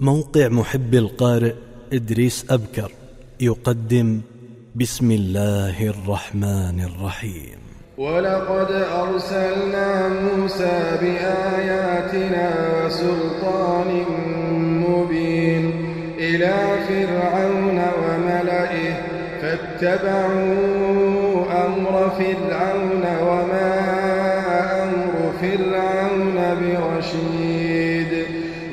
موقع محب القارئ إدريس أبكر يقدم بسم الله الرحمن الرحيم. ولقد أرسلنا موسى بآياتنا وسلطان مبين إلى فرعون وملئه فاتبعوا أمر فرعون وما أمر فرعون برشيد.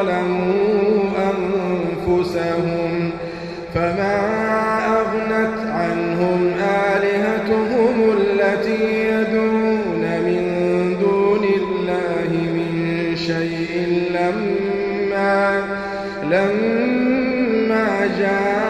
ظلموا أنفسهم فما أغنت عنهم آلهتهم التي يدعون من دون الله من شيء لما لما جاء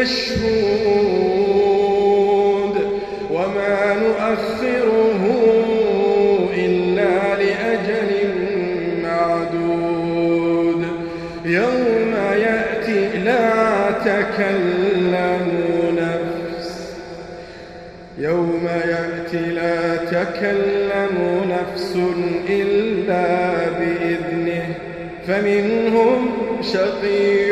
مشهود وما نؤخره إلا لأجل معدود يوم يأتي لا تكلم نفس يوم يأتي لا تكلم نفس إلا بإذنه فمنهم شقي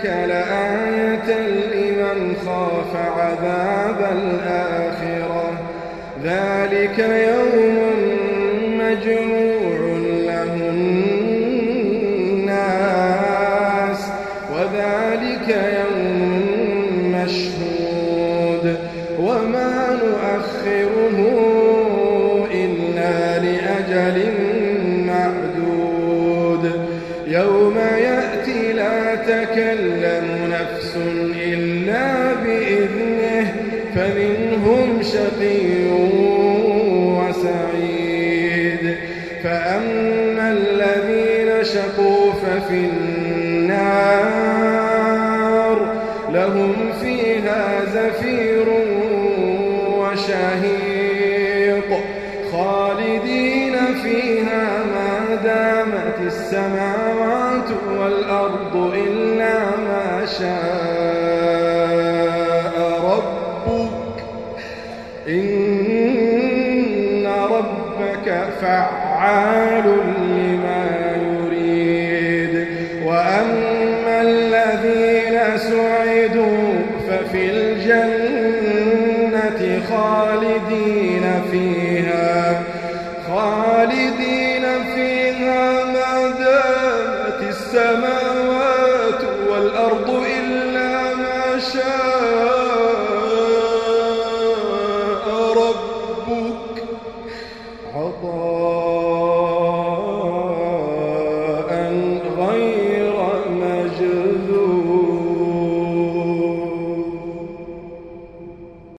ذلك لآية لمن خاف عذاب الآخرة. ذلك يوم مجموع له الناس وذلك يوم مشهود. وما نؤخره لا تكلم نفس إلا بإذنه فمنهم شقي وسعيد. فأما الذين شقوا ففي النار لهم فيها زفير وشهيق. خالدين فيها ما دامت السماوات والأرض إلا ما شاء ربك. إن ربك فعال لما